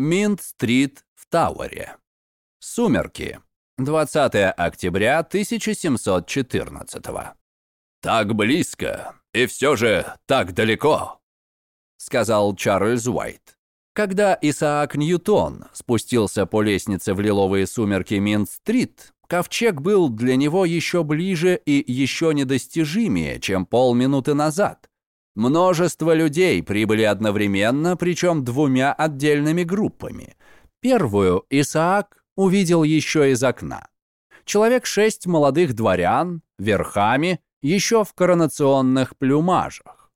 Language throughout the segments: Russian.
Минт-стрит в Тауэре. Сумерки. 20 октября 1714 «Так близко, и все же так далеко», — сказал Чарльз Уайт. Когда Исаак Ньютон спустился по лестнице в лиловые сумерки Минт-стрит, ковчег был для него еще ближе и еще недостижимее, чем полминуты назад. Множество людей прибыли одновременно, причем двумя отдельными группами. Первую Исаак увидел еще из окна. Человек шесть молодых дворян, верхами, еще в коронационных плюмажах.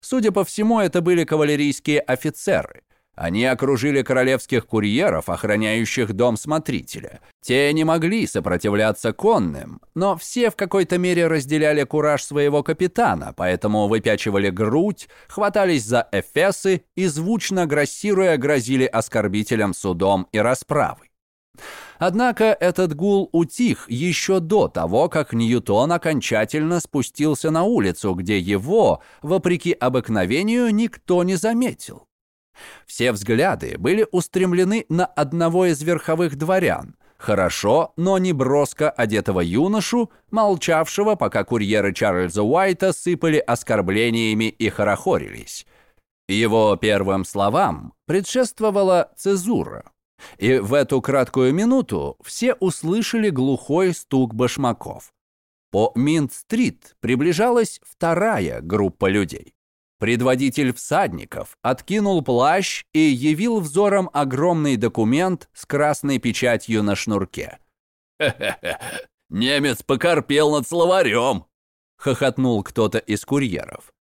Судя по всему, это были кавалерийские офицеры. Они окружили королевских курьеров, охраняющих дом смотрителя. Те не могли сопротивляться конным, но все в какой-то мере разделяли кураж своего капитана, поэтому выпячивали грудь, хватались за эфесы и, звучно грассируя, грозили оскорбителям судом и расправой. Однако этот гул утих еще до того, как Ньютон окончательно спустился на улицу, где его, вопреки обыкновению, никто не заметил. Все взгляды были устремлены на одного из верховых дворян, хорошо, но не броско одетого юношу, молчавшего, пока курьеры Чарльза Уайта сыпали оскорблениями и хорохорились. Его первым словам предшествовала цезура. И в эту краткую минуту все услышали глухой стук башмаков. По Минт-стрит приближалась вторая группа людей. Предводитель всадников откинул плащ и явил взором огромный документ с красной печатью на шнурке. «Хе-хе-хе, немец покорпел над словарем!» — хохотнул кто-то из курьеров.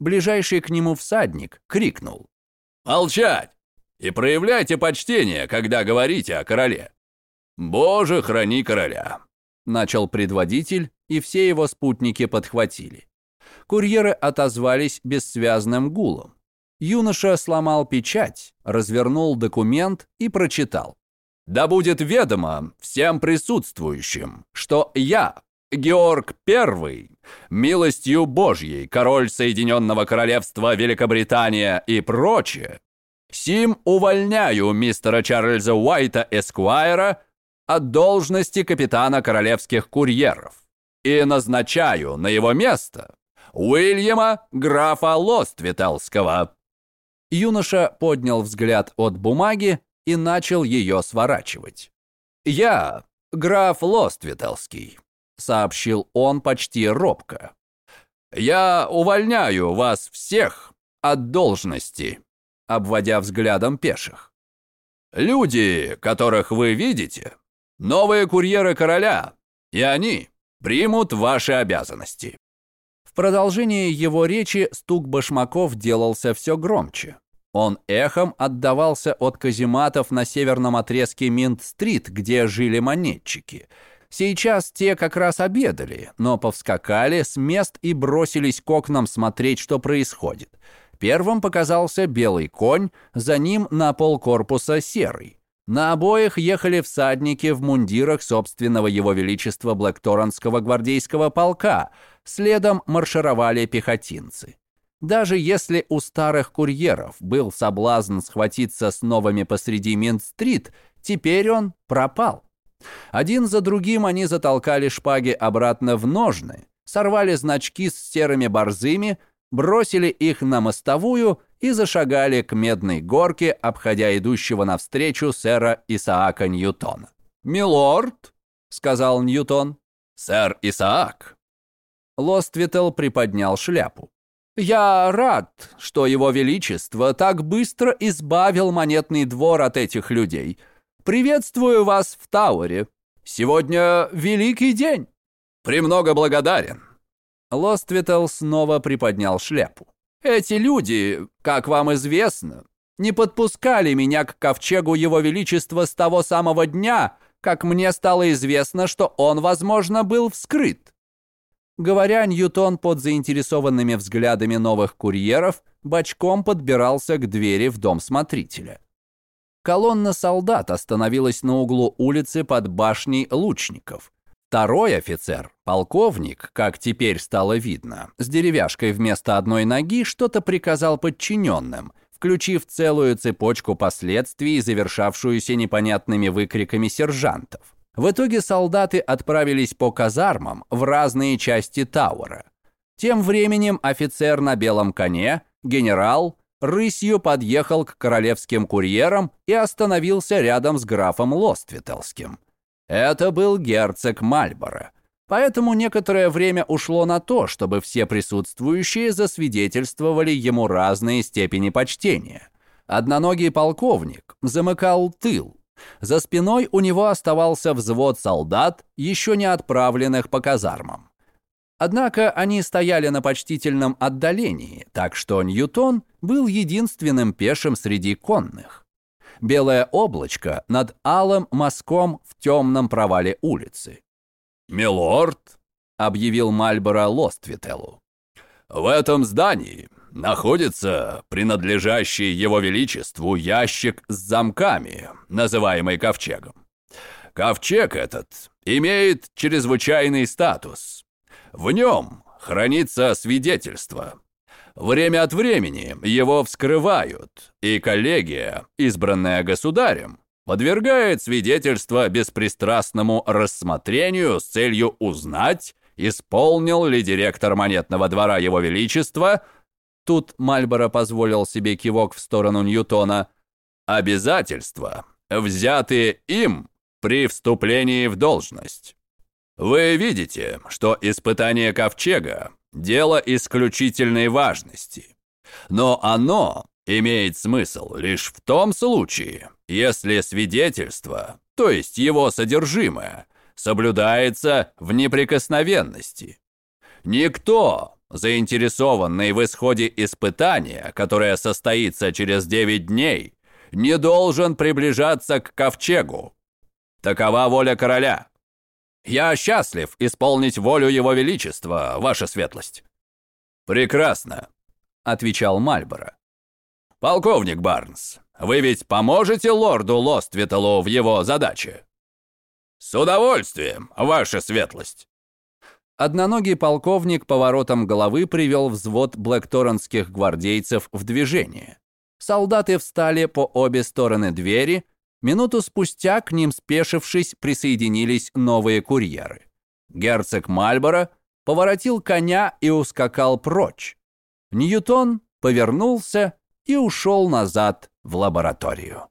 Ближайший к нему всадник крикнул. «Молчать! И проявляйте почтение, когда говорите о короле!» «Боже, храни короля!» — начал предводитель, и все его спутники подхватили. Курьеры отозвались бессвязным гулом. Юноша сломал печать, развернул документ и прочитал. «Да будет ведомо всем присутствующим, что я, Георг I, милостью Божьей, король Соединенного Королевства Великобритания и прочее, сим увольняю мистера Чарльза Уайта Эскуайра от должности капитана королевских курьеров и назначаю на его место Уильяма графа Лоствителского». Юноша поднял взгляд от бумаги и начал ее сворачивать. «Я граф Лоствителский», — сообщил он почти робко. «Я увольняю вас всех от должности», — обводя взглядом пеших. «Люди, которых вы видите, новые курьеры короля, и они примут ваши обязанности». Продолжении его речи стук башмаков делался все громче. Он эхом отдавался от казематов на северном отрезке Минт-стрит, где жили монетчики. Сейчас те как раз обедали, но повскакали с мест и бросились к окнам смотреть, что происходит. Первым показался белый конь, за ним на полкорпуса серый. На обоих ехали всадники в мундирах собственного его величества Блэкторнского гвардейского полка, следом маршировали пехотинцы. Даже если у старых курьеров был соблазн схватиться с новыми посреди Минт-стрит, теперь он пропал. Один за другим они затолкали шпаги обратно в ножны, сорвали значки с серыми борзыми, бросили их на мостовую и зашагали к медной горке, обходя идущего навстречу сэра Исаака Ньютона. «Милорд», — сказал Ньютон. «Сэр Исаак». Лоствител приподнял шляпу. «Я рад, что его величество так быстро избавил монетный двор от этих людей. Приветствую вас в Тауэре. Сегодня великий день». «Премного благодарен». Лоствител снова приподнял шляпу. Эти люди, как вам известно, не подпускали меня к ковчегу Его Величества с того самого дня, как мне стало известно, что он, возможно, был вскрыт. Говоря, Ньютон под заинтересованными взглядами новых курьеров бочком подбирался к двери в дом смотрителя. Колонна солдат остановилась на углу улицы под башней лучников. Второй офицер, полковник, как теперь стало видно, с деревяшкой вместо одной ноги что-то приказал подчиненным, включив целую цепочку последствий, завершавшуюся непонятными выкриками сержантов. В итоге солдаты отправились по казармам в разные части Тауэра. Тем временем офицер на белом коне, генерал, рысью подъехал к королевским курьерам и остановился рядом с графом Лоствителским. Это был герцог Мальборо. Поэтому некоторое время ушло на то, чтобы все присутствующие засвидетельствовали ему разные степени почтения. Одноногий полковник замыкал тыл. За спиной у него оставался взвод солдат, еще не отправленных по казармам. Однако они стояли на почтительном отдалении, так что Ньютон был единственным пешим среди конных. Белое облачко над алым мазком в темном провале улицы. «Милорд», — объявил Мальборо Лоствителлу, — «в этом здании находится принадлежащий его величеству ящик с замками, называемый ковчегом. Ковчег этот имеет чрезвычайный статус. В нем хранится свидетельство. Время от времени его вскрывают, и коллегия, избранная государем, подвергает свидетельство беспристрастному рассмотрению с целью узнать, исполнил ли директор монетного двора его величества, тут Мальборо позволил себе кивок в сторону Ньютона, обязательства, взятые им при вступлении в должность. Вы видите, что испытание ковчега – дело исключительной важности. Но оно имеет смысл лишь в том случае, если свидетельство, то есть его содержимое, соблюдается в неприкосновенности. Никто, заинтересованный в исходе испытания, которое состоится через 9 дней, не должен приближаться к ковчегу. Такова воля короля. Я счастлив исполнить волю его величества, ваша светлость». «Прекрасно», — отвечал Мальборо. «Полковник Барнс, вы ведь поможете лорду Лоствиталу в его задаче?» «С удовольствием, ваша светлость». Одноногий полковник поворотом головы привел взвод блэкторнских гвардейцев в движение. Солдаты встали по обе стороны двери, Минуту спустя к ним, спешившись, присоединились новые курьеры. Герцог Мальборо поворотил коня и ускакал прочь. Ньютон повернулся и ушел назад в лабораторию.